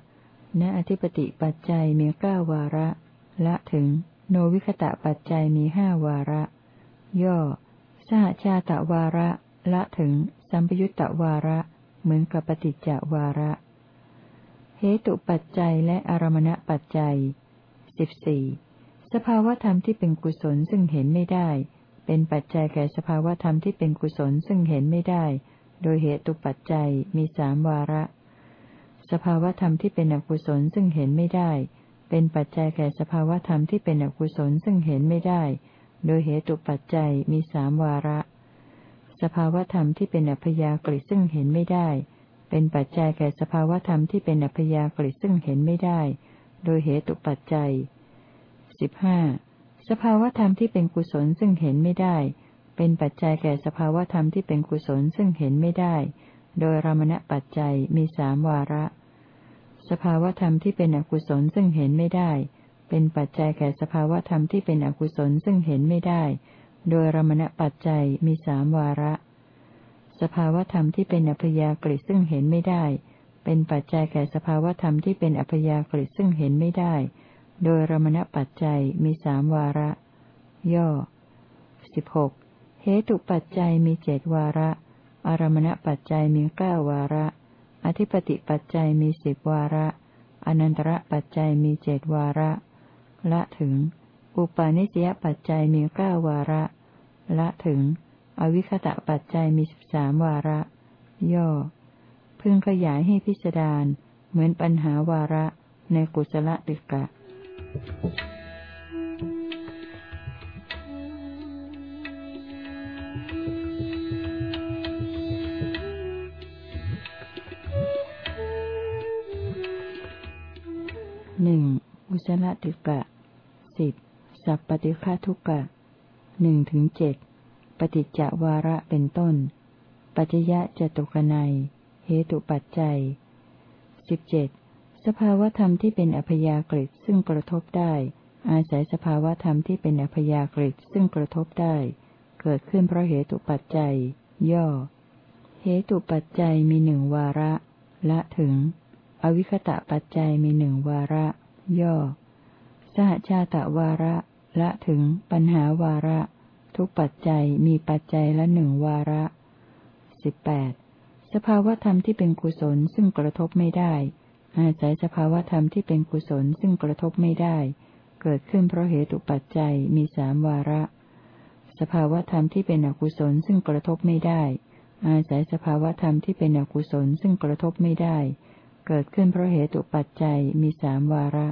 ณอธิปติปัจจัยมีเก้าวาระ ละถึง โนวิคตะปัจจัยมีห้าวาระ ย่อสหชาตะวาระ ละถึง สัมปยุตตะวาระ เหมือนกับปฏิจจวาระ เหตุปัจจัยและอารมณปัจจัยสิบสี่สภาวธรรมที่เป็นกุศลซึ่งเห็นไม่ได้ เป็นปัจจัยแก่สภาวธรรมที่เป็นกุศลซึ่งเห็นไม่ได้ โดยเหตุปัจจัยมีสามวาระ สภาวธรรมที่เป็นอกุศลซึ่งเห็นไม่ได้ เป็นปัจจัยแก่สภาวธรรมที่เป็นอกุศลซึ่งเห็นไม่ได้ โดยเหตุปัจจัยมีสามวาระ สภาวธรรมที่เป็นอัพยากฤิซึ่งเห็นไม่ได้ เป็นปัจจัยแก่สภาวธรรมที่เป็นอัพยากฤิซึ่งเห็นไม่ได้ โดยเหตุปัจจัยสิบห้าสภาวธรรมที่เป็นกุศลซึ่งเห็นไม่ได้ เป็นปัจจัยแก่สภาวธรรมที่เป็นกุศลซึ่งเห็นไม่ได้ โดยรมณปัจจัยมีสามวาระ สภาวธรรมที่เป็นอกุศลซึ่งเห็นไม่ได้ เป็นปัจจัยแก่สภาวธรรมที่เป็นอกุศลซึ่งเห็นไม่ได้ โดยรมณปัจจัยมีสามวาระ สภาวธรรมที่เป็นอัพยากฤิซึ่งเห็นไม่ได้ เป็นปัจจัยแก่สภาวธรรมที่เป็นอัพยากฤิซึ่งเห็นไม่ได้ โดยรมณปัจจัยมีสามวาระ ย่อสิบหกเหตุปัจจัยมีเจดวาระ อารมณปัจจัยมีเก้าวาระ อธิปติปัจจัยมีสิบวาระ อนันตระปัจจัยมีเจดวาระ ละถึง อุปาณิสยปัจจัยมีเก้าวาระ ละถึง อวิคตะปัจจัยมีสิบสามวาระ ย่อ พึงขยายให้พิจารณาเหมือนปัญหาวาระในกุศลติกะ หนึ่งกุศลติกะสิบสัพปฏิฆาทุกะหนึ่งถึงเจ็ด ปฏิจจวาระเป็นต้น ปัจจยะจตุกนัย เหตุปัจจัยสิบเจ็ดสภาวธรรมที่เป็นอัพยากฤิซึ่งกระทบได้ อาศัยสภาวธรรมที่เป็นอัพยากฤิซึ่งกระทบได้ เกิดขึ้นเพราะเหตุปัจจัย ย่อ เหตุปัจจัยมีหนึ่งวาระ ละถึง อวิคตะปัจจัยมีหนึ่งวาระ ย่อ สหชาตะวาระ ละถึง ปัญหาวาระ ทุกปัจจัยมีปัจจัยละหนึ่งวาระสิบแปดสภาวธรรมที่เป็นกุศลซึ่งกระทบไม่ได้ อาศัยสภาวธรรมที่เป็นกุศลซึ่งกระทบไม่ได้ เกิดขึ้นเพราะเหตุปัจจัยมีสามวาระ สภาวธรรมที่เป็นอกุศลซึ่งกระทบไม่ได้ อาศัยสภาวธรรมที่เป็นอกุศลซึ่งกระทบไม่ได้ เกิดขึ้นเพราะเหตุปัจจัยมีสามวาระ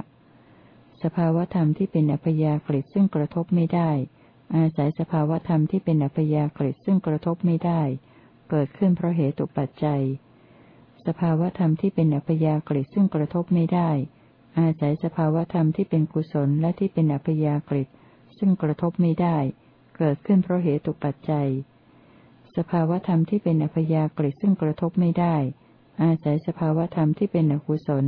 สภาวธรรมที่เป็นอัพยากฤิซึ่งกระทบไม่ได้ อาศัยสภาวธรรมที่เป็นอัพยากฤิซึ่งกระทบไม่ได้ เกิดขึ้นเพราะเหตุปัจจัย สภาวธรรมที่เป็นอัพยากฤิซึ่งกระทบไม่ได้ อาศัยสภาวธรรมที่เป็นกุศลและที่เป็นอัพยากฤิซึ่งกระทบไม่ได้ เกิดขึ้นเพราะเหตุปัจจัย สภาวธรรมที่เป็นอัพยากฤิซึ่งกระทบไม่ได้ อาศัยสภาวธรรมที่เป็นอกุศล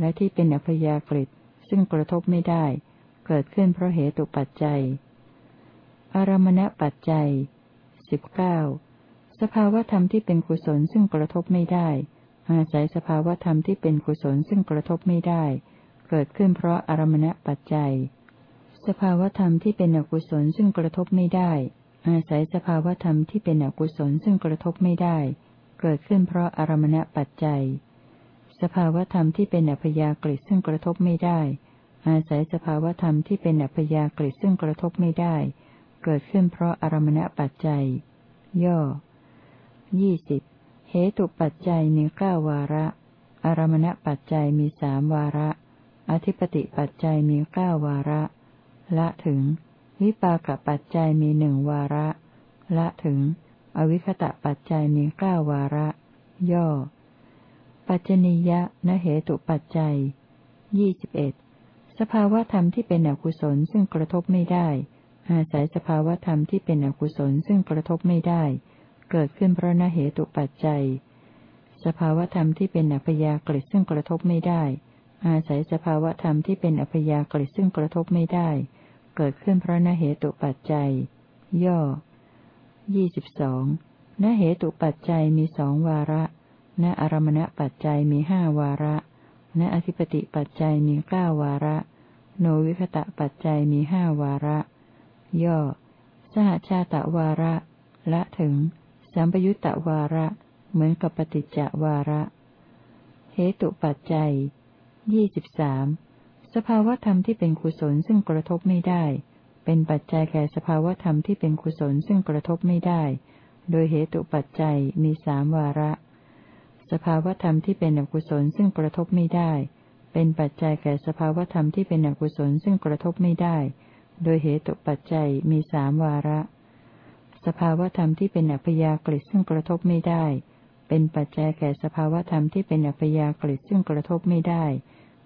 และที่เป็นอัพยากฤิซึ่งกระทบไม่ได้ เกิดขึ้นเพราะเหตุปัจจัย อารมณปัจจัยสิบเก้าสภาวธรรมที่เป็นกุศลซึ่งกระทบไม่ได้ อาศัยสภาวธรรมที่เป็นกุศลซึ่งกระทบไม่ได้ เกิดขึ้นเพราะอารมณปัจจัย สภาวธรรมที่เป็นอกุศลซึ่งกระทบไม่ได้ อาศัยสภาวธรรมที่เป็นอกุศลซึ่งกระทบไม่ได้ เกิดขึ้นเพราะอารมณปัจจัย สภาวธรรมที่เป็นอัพยากฤิซึ่งกระทบไม่ได้ อาศัยสภาวธรรมที่เป็นอัพยากฤิซึ่งกระทบไม่ได้ เกิดขึ้นเพราะอารมณปัจจัย ย่อยี่สิบเหตุปัจจัยมีเก้าวาระ อารมณปัจจัยมีสามวาระ อธิปติปัจจัยมีเก้าวาระ ละถึง วิปากปัจจัยมีหนึ่งวาระ ละถึง อวิคตะปัจจัยมีเก้าวาระ ย่อ ปัจจนิยะนเหตุปัจจัยยี่สิบเอ็ดสภาวะธรรมที่เป็นอกุศลซึ่งกระทบไม่ได้ อาศัยสภาวธรรมที่เป็นอกุศลซึ่งกระทบไม่ได้ เกิดขึ้นเพราะนเหตุปัจจัย สภาวธรรมที่เป็นอัพยากฤิซึ่งกระทบไม่ได้ อาศัยสภาวธรรมที่เป็นอัพยากฤิซึ่งกระทบไม่ได้ เกิดขึ้นเพราะนเหตุปัจจัย ย่อยี่สิบสองนเหตุปัจจัยมีสองวาระ ณอารมณปัจจัยมีห้าวาระ ณอธิปติปัจจัยมีเก้าวาระ โนวิคตะปัจจัยมีห้าวาระ ย่อ สหชาตวาระ ละถึง สัมปยุตตวาระ เหมือนกับปฏิจจวาระ เหตุปัจจัยยี่สิบสามสภาวธรรมที่เป็นกุศลซึ่งกระทบไม่ได้ เป็นปัจจัยแก่สภาวธรรมที่เป็นกุศลซึ่งกระทบไม่ได้ โดยเหตุปัจจัยมีสามวาระ สภาวธรรมที่เป็นอกุศลซึ่งกระทบไม่ได้ เป็นปัจจัยแก่สภาวธรรมที่เป็นอกุศลซึ่งกระทบไม่ได้ โดยเหตุปัจจัยมีสามวาระ สภาวธรรมที่เป็นอัพยากฤิซึ่งกระทบไม่ได้ เป็นปัจจัยแก่สภาวธรรมที่เป็นอัพยากฤิซึ่งกระทบไม่ได้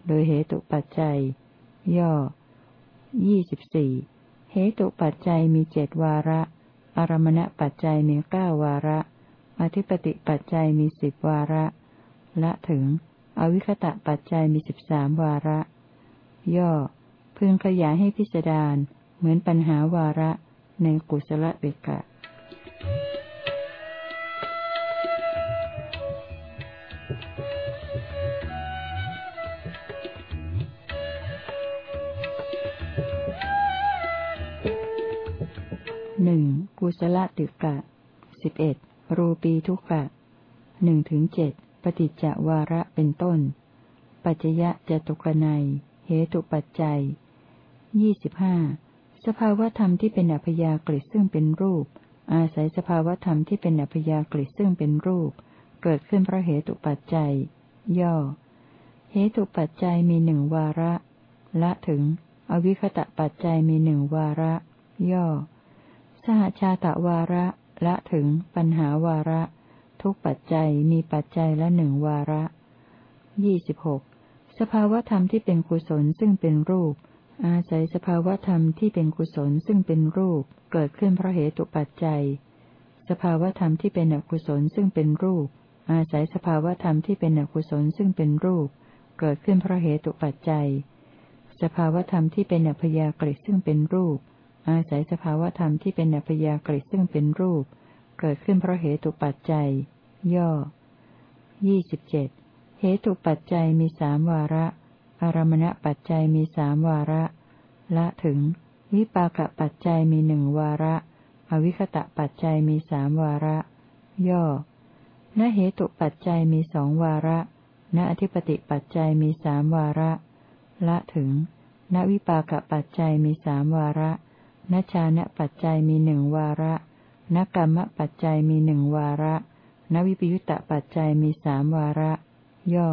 โดยเหตุปัจจัย ย่อยี่สิบสี่เหตุปัจจัยมีเจดวาระ อารมณปัจจัยมีเก้าวาระ อธิปติปัจจัยมีสิบวาระ ละถึง อวิคตะปัจจัยมีสิบสามวาระ ย่อ พึงขยายให้พิจารณาเหมือนปัญหาวาระในกุศลเบกะหนึ่งกุศลติกะสิบเอ็ดรูปีทุกะหนึ่งถึงเจ็ดปฏิจจวาระเป็นต้น ปัจจยะจตุกนัยเหตุปัจจัย ยี่สิบห้าสภาวธรรมที่เป็นอัพยากฤิซึ่งเป็นรูป อาศัยสภาวธรรมที่เป็นอัพยากฤิซึ่งเป็นรูป เกิดขึ้นเพราะเหตุปัจจัย ย่อ เหตุปัจจัยมีหนึ่งวาระ ละถึง อวิคตะปัจจัยมีหนึ่งวาระ ย่อ สหชาตะวาระ ละถึง ปัญหาวาระ ทุกปัจจัยมีปัจจัยละหนึ่งวาระยี่สิบหกสภาวธรรมที่เป็นกุศลซึ่งเป็นรูป อาศัยสภาวธรรมที่เป็นกุศลซึ่งเป็นรูปเกิดขึ้นเพราะเหตุปัจจัย สภาวธรรมที่เป็นอกุศลซึ่งเป็นรูป อาศัยสภาวธรรมที่เป็นอกุศลซึ่งเป็นรูป เกิดขึ้นเพราะเหตุปัจจัย สภาวธรรมที่เป็นอัพยากฤิซึ่งเป็นรูป อาศัยสภาวธรรมที่เป็นอัพยากฤิซึ่งเป็นรูป เกิดขึ้นเพราะเหตุปัจจัย ย่อยี่สิบเจ็ดเหตุปัจจัยมีสามวาระ อารมณปัจจัยมีสามวาระ ละถึง วิปากปัจจัยมีหนึ่งวาระ อวิคตะปัจจัยมีสามวาระ ย่อณเหตุปัจจัยมีสองวาระ ณอธิปติปัจจัยมีสามวาระ ละถึง ณวิปากปัจจัยมีสามวาระณชานะปัจจัยมีหนึ่งวาระณกรรมปัจจัยมีหนึ่งวาระณวิปยุตตปัจจัยมีสามวาระ ย่อ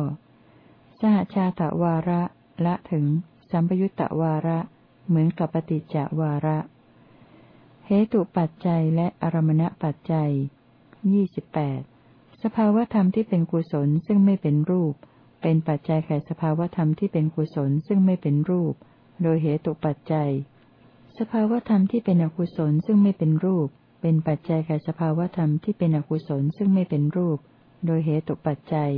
สหชาตวาระ ละถึง สัมปยุตตวาระ เหมือนกับปฏิจจวาระ เหตุปัจจัยและอารมณปัจจัยยี่สิบแปดสภาวธรรมที่เป็นกุศลซึ่งไม่เป็นรูป เป็นปัจจัยแก่สภาวธรรมที่เป็นกุศลซึ่งไม่เป็นรูป โดยเหตุปัจจัย สภาวธรรมที่เป็นอกุศลซึ่งไม่เป็นรูป เป็นปัจจัยแก่สภาวธรรมที่เป็นอกุศลซึ่งไม่เป็นรูป โดยเหตุปัจจัย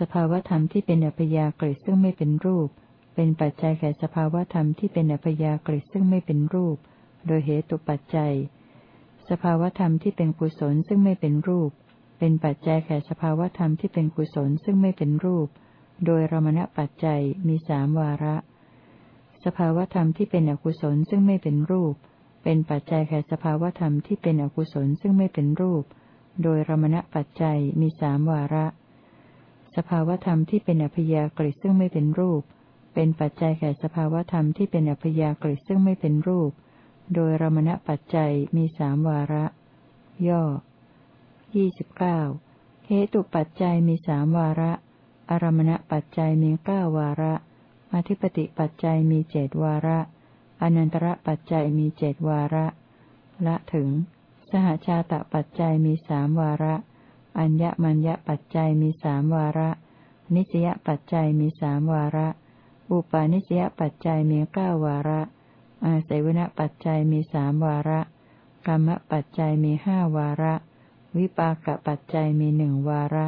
สภาวธรรมที่เป็นอัพยากฤิซึ่งไม่เป็นรูป เป็นปัจจัยแก่สภาวธรรมที่เป็นอัพยากฤิซึ่งไม่เป็นรูป โดยเหตุปัจจัย สภาวธรรมที่เป็นกุศลซึ่งไม่เป็นรูป เป็นปัจจัยแก่สภาวธรรมที่เป็นกุศลซึ่งไม่เป็นรูป โดยรมณปัจจัยมีสามวาระ สภาวธรรมที่เป็นอกุศลซึ่งไม่เป็นรูป เป็นปัจจัยแก่สภาวธรรมที่เป็นอกุศลซึ่งไม่เป็นรูป โดยรมณปัจจัยมีสามวาระ สภาวธรรมที่เป็นอัพยากฤิซึ่งไม่เป็นรูป เป็นปัจจัยแก่สภาวธรรมที่เป็นอัพยากฤิซึ่งไม่เป็นรูป โดยรมณปัจจัยมีสามวาระ ย่อยี่สิบเก้าเหตุปัจจัยมีสามวาระ อารมณปัจจัยมีเก้าวาระ อธิปติปัจจัยมีเจดวาระ อนันตระปัจจัยมีเจดวาระ ละถึง สหชาตปัจจัยมีสามวาระ อัญญมัญญปัจจัยมีสามวาระ นิสยปัจจัยมีสามวาระ อุปาณิสยปัจจัยมีเก้าวาระ อาศัยวณปัจจัยมีสามวาระ กรรมปัจจัยมีห้าวาระ วิปากปัจจัยมีหนึ่งวาระ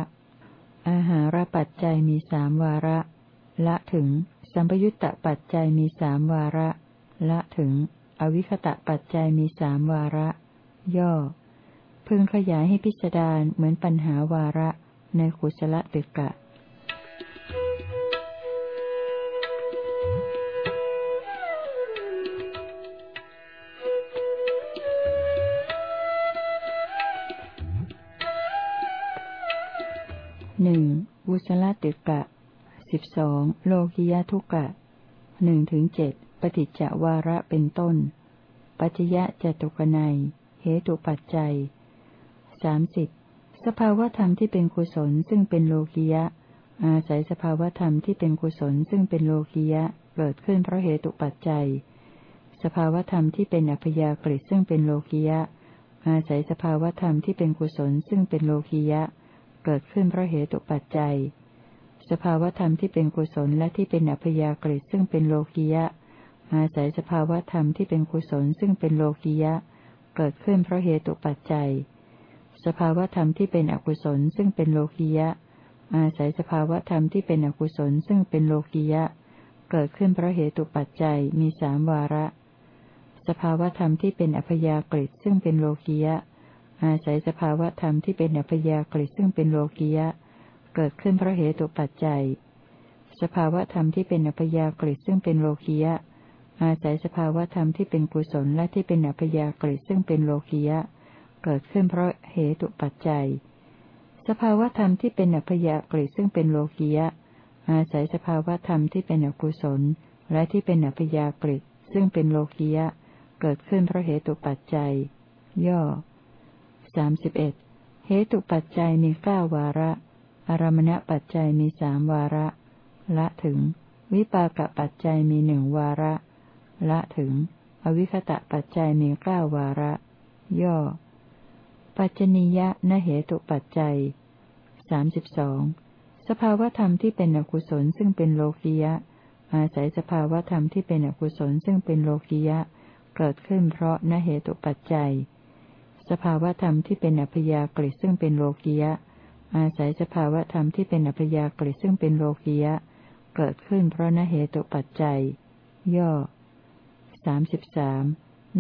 อาหารปัจจัยมีสามวาระ ละถึง สัมปยุตตปัจจัยมีสามวาระ ละถึง อวิคตะปัจจัยมีสามวาระ ย่อ พึงขยายให้พิจารเหมือนปัญหาวาระในขุศละตึกะหนึ่งวุสลติกะสิบสองโลกิยทุกะหนึ่งถึงเจ็ดปฏิจจวาระเป็นต้น ปัจจยะจตุกนัยเหตุปัจจัย สามสิบสภาวธรรมที่เป็นกุศลซึ่งเป็นโลกิยะ อาศัยสภาวธรรมที่เป็นกุศลซึ่งเป็นโลกิยะเกิดขึ้นเพราะเหตุปัจจัย สภาวธรรมที่เป็นอัพยากฤิซึ่งเป็นโลกิยะ อาศัยสภาวธรรมที่เป็นกุศลซึ่งเป็นโลกิยะ เกิดขึ้นเพราะเหตุปัจจัย สภาวธรรมที่เป็นกุศลและที่เป็นอัพยากฤิซึ่งเป็นโลกิยะ อาศัยสภาวธรรมที่เป็นกุศลซึ่งเป็นโลกิยะ เกิดขึ้นเพราะเหตุปัจจัย สภาวธรรมที่เป็นอกุศลซึ่งเป็นโลกียะ อาศัยสภาวธรรมที่เป็นอกุศลซึ่งเป็นโลกียะ เกิดขึ้นเพราะเหตุปัจจัยมีสามวาระ สภาวธรรมที่เป็นอัพยากฤิซึ่งเป็นโลกียะ อาศัยสภาวธรรมที่เป็นอัพยากฤิซึ่งเป็นโลกียะ เกิดขึ้นเพราะเหตุปัจจัย สภาวธรรมที่เป็นอัพยากฤิซึ่งเป็นโลกียะ อาศัยสภาวธรรมที่เป็นกุศลและที่เป็นอัพยากฤิซึ่งเป็นโลกียะ เกิดขึ้นเพราะเหตุปัจจัย สภาวธรรมที่เป็นอัพยากฤิซึ่งเป็นโลกียะ อาศัยสภาวธรรมที่เป็นอกุศล และที่เป็นอัพยากฤิซึ่งเป็นโลกียะ เกิดขึ้นเพราะเหตุปัจจัย ย่อสามสิบเอ็ดเหตุปัจจัยมีเก้าวาระ อารมณปัจจัยมีสามวาระ ละถึง วิปากปัจจัยมีหนึ่งวาระ ละถึง อวิคตะปัจจัยมีเก้าวาระ ย่อ ปัจจนิยะนเหตุปัจจัยสามสิบสองสภาวธรรมที่เป็นอกุศลซึ่งเป็นโลกิยะ อาศัยสภาวธรรมที่เป็นอกุศลซึ่งเป็นโลกิยะ เกิดขึ้นเพราะนเหตุปัจจัย สภาวธรรมที่เป็นอัพยากฤิซึ่งเป็นโลกิยะ อาศัยสภาวธรรมที่เป็นอัพยากฤิซึ่งเป็นโลกิยะ เกิดขึ้นเพราะนเหตุปัจจัย ย่อสามสิบสาม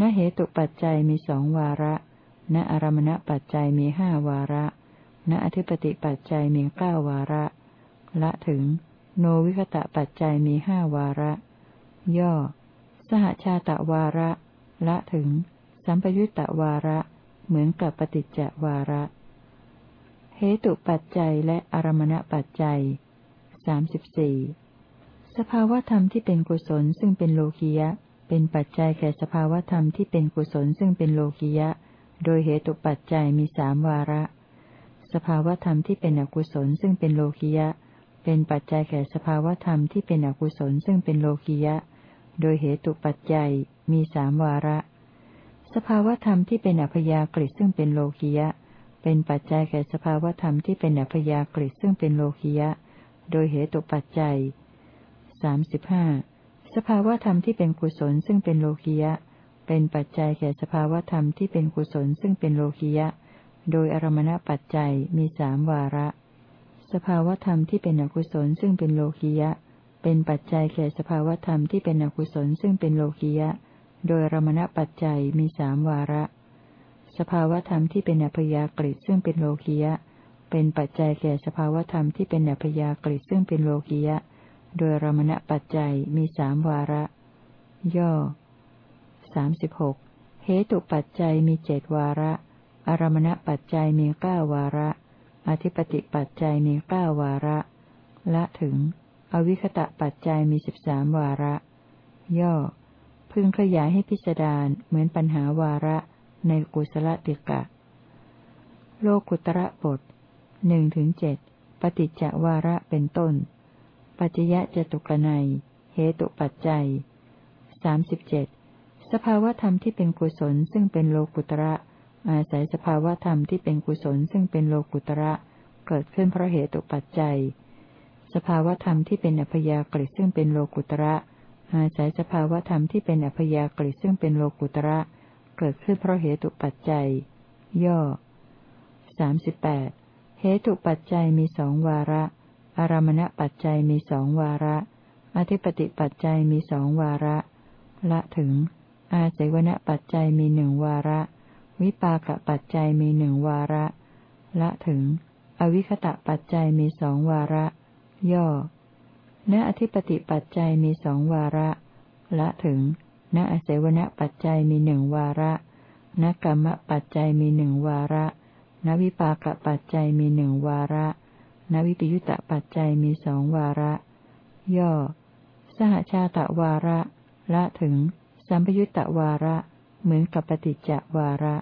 นเหตุปัจจัยมีสองวาระ ณอารมณปัจจัยมีห้าวาระ ณอธิปติปัจจัยมีเก้าวาระ ละถึง โนวิคตะปัจจัยมีห้าวาระ ย่อ สหชาตะวาระ ละถึง สัมปยุตตะวาระ เหมือนกับปฏิจจวาระ เหตุปัจจัยและอารมณปัจจัยสามสิบสี่สภาวธรรมที่เป็นกุศลซึ่งเป็นโลกิยะ เป็นปัจจัยแก่สภาวธรรมที่เป็นกุศลซึ่งเป็นโลกิยะ โดยเหตุปัจจัยมีสามวาระ สภาวธรรมที่เป็นอกุศลซึ่งเป็นโลกิยะ เป็นปัจจัยแก่สภาวธรรมที่เป็นอกุศลซึ่งเป็นโลกิยะ โดยเหตุปัจจัยมีสามวาระ สภาวธรรมที่เป็นอัพยากฤิซึ่งเป็นโลกิยะ เป็นปัจจัยแก่สภาวธรรมที่เป็นอัพยากฤิซึ่งเป็นโลกิยะ โดยเหตุปัจจัยสามสิบห้าสภาวธรรมที่เป็นกุศลซึ่งเป็นโลกิยะ เป็นปัจจัยแก่สภาวธรรมที่เป็นกุศลซึ่งเป็นโลกิยะ โดยอารมณปัจจัยมีสามวาระ สภาวธรรมที่เป็นอกุศลซึ่งเป็นโลกิยะ เป็นปัจจัยแก่สภาวธรรมที่เป็นอกุศลซึ่งเป็นโลกิยะ โดยอารมณปัจจัยมีสามวาระ สภาวธรรมที่เป็นอัพยากฤิซึ่งเป็นโลกิยะ เป็นปัจจัยแก่สภาวธรรมที่เป็นอัพยากฤิซึ่งเป็นโลกิยะ โดยอารมณปัจจัยมีสามวาระ ย่อ สามสิบหกเหตุปัจจัยมีเจดวาระ อารมณปัจจัยมีเก้าวาระ อธิปติปัจจัยมีเก้าวาระ ละถึง อวิคตะปัจจัยมีสิบสามวาระ ย่อ พึงขยายให้พิจารณาเหมือนปัญหาวาระในกุศลติกะ โลกุตระบทหนึ่งถึงเจ็ดปฏิจจวาระเป็นต้น ปัจยะจตุกนัย เหตุปัจจัยสามสิบเจ็ด สภาวธรรมที่เป็นกุศลซึ่งเป็นโลกุตระ อาศัยสภาวธรรมที่เป็นกุศลซึ่งเป็นโลกุตระ เกิดขึ้นเพราะเหตุปัจจัย สภาวธรรมที่เป็นอัพยากฤิซึ่งเป็นโลกุตระ อาศัยสภาวธรรมที่เป็นอัพยากฤิซึ่งเป็นโลกุตระ เกิดขึ้นเพราะเหตุปัจจัย ย่อสามสิบแปดเหตุปัจจัยมีสองวาระ อารมณปัจจัยมีสองวาระ อธิปติปัจจัยมีสองวาระ ละถึง อาศัยวณปัจจัยมีหนึ่งวาระ วิปากปัจจัยมีหนึ่งวาระ ละถึง อวิคตะปัจจัยมีสองวาระ ย่อ ณอธิปติปัจจัยมีสองวาระ ละถึง ณอเสวนปัจจัยมีหนึ่งวาระณกรรมปัจจัยมีหนึ่งวาระ ณวิปากปัจจัยมีหนึ่งวาระ ณวิปยุตตปัจจัยมีสองวาระ ย่อ สหชาตะวาระ ละถึง สัมปยุตตวาระ เหมือนกับปฏิจจวาระ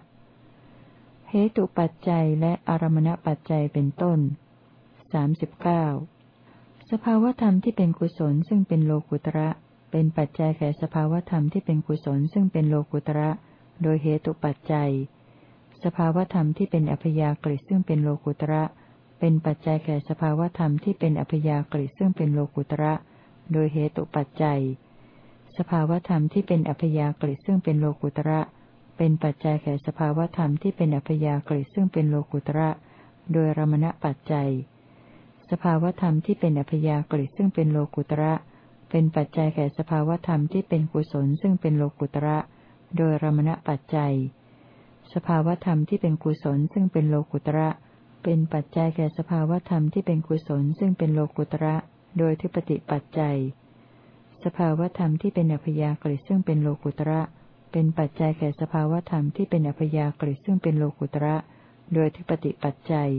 เหตุปัจจัยและอารมณปัจจัยเป็นต้นสามสิบเก้าสภาวธรรมที่เป็นกุศลซึ่งเป็นโลกุตระ เป็นปัจจัยแก่สภาวธรรมที่เป็นกุศลซึ่งเป็นโลกุตระ โดยเหตุปัจจัย สภาวธรรมที่เป็นอัพยากฤิซึ่งเป็นโลกุตระ เป็นปัจจัยแก่สภาวธรรมที่เป็นอัพยากฤิซึ่งเป็นโลกุตระ โดยเหตุปัจจัย สภาวธรรมที่เป็นอัพยากฤิซึ่งเป็นโลกุตระ เป็นปัจจัยแก่สภาวธรรมที่เป็นอัพยากฤิซึ่งเป็นโลกุตระ โดยรมณะปัจจัย สภาวธรรมที่เป็นอัพยากฤิซึ่งเป็นโลกุตระ เป็นปัจจัยแก่สภาวธรรมที่เป็นกุศลซึ่งเป็นโลกุตระ โดยรมณะปัจจัย สภาวธรรมที่เป็นกุศลซึ่งเป็นโลกุตระ เป็นปัจจัยแก่สภาวธรรมที่เป็นกุศลซึ่งเป็นโลกุตระ โดยทิปติปัจจัย สภาวธรรมที่เป็นอัพยากฤิซึ่งเป็นโลกุตระ เป็นปัจจัยแก่สภาวธรรมที่เป็นอัพยากฤิซึ่งเป็นโลกุตระ โดยทิปติปัจจัย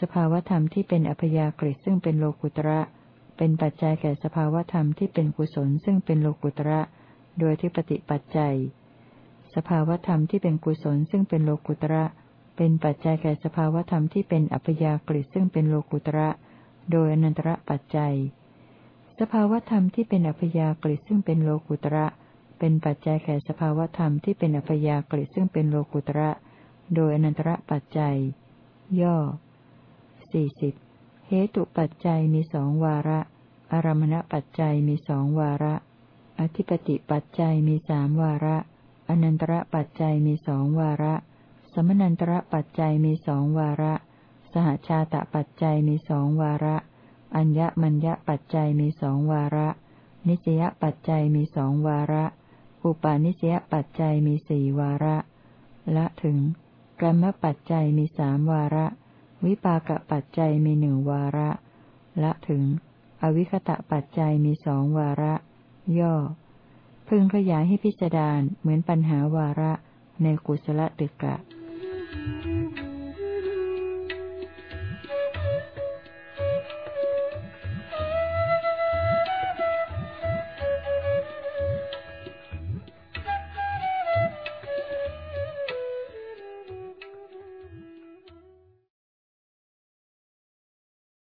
สภาวธรรมที่เป็นอัพยากฤิซึ่งเป็นโลกุตระ เป็นปัจจัยแก่สภาวธรรมที่เป็นกุศลซึ่งเป็นโลกุตระ โดยทิปติปัจจัย สภาวธรรมที่เป็นกุศลซึ่งเป็นโลกุตระ เป็นปัจจัยแก่สภาวธรรมที่เป็นอัพยากฤิซึ่งเป็นโลกุตระ โดยอนันตระปัจจัย สภาวธรรมที่เป็นอัพยากฤิซึ่งเป็นโลกุตระ เป็นปัจจัยแก่สภาวธรรมที่เป็นอัพยากฤิซึ่งเป็นโลกุตระ โดยอนันตระปัจจัย ย่อสี่สิบเหตุปัจจัยมีสองวาระ อารมณปัจจัยมีสองวาระ อธิปติปัจจัยมีสามวาระ อนันตระปัจจัยมีสองวาระ สมนันตระปัจจัยมีสองวาระ สหชาตปัจจัยมีสองวาระ อัญญมัญญปัจจัยมีสองวาระ นิสยปัจจัยมีสองวาระ อุปาณิสยปัจจัยมีสี่วาระ ละถึง กรรมปัจจัยมีสามวาระ วิปากปัจจัยมีหนึ่งวาระ ละถึง อวิคตะปัจจัยมีสองวาระ ย่อ พึงขยายให้พิจารณาเหมือนปัญหาวาระในกุศลตึกะ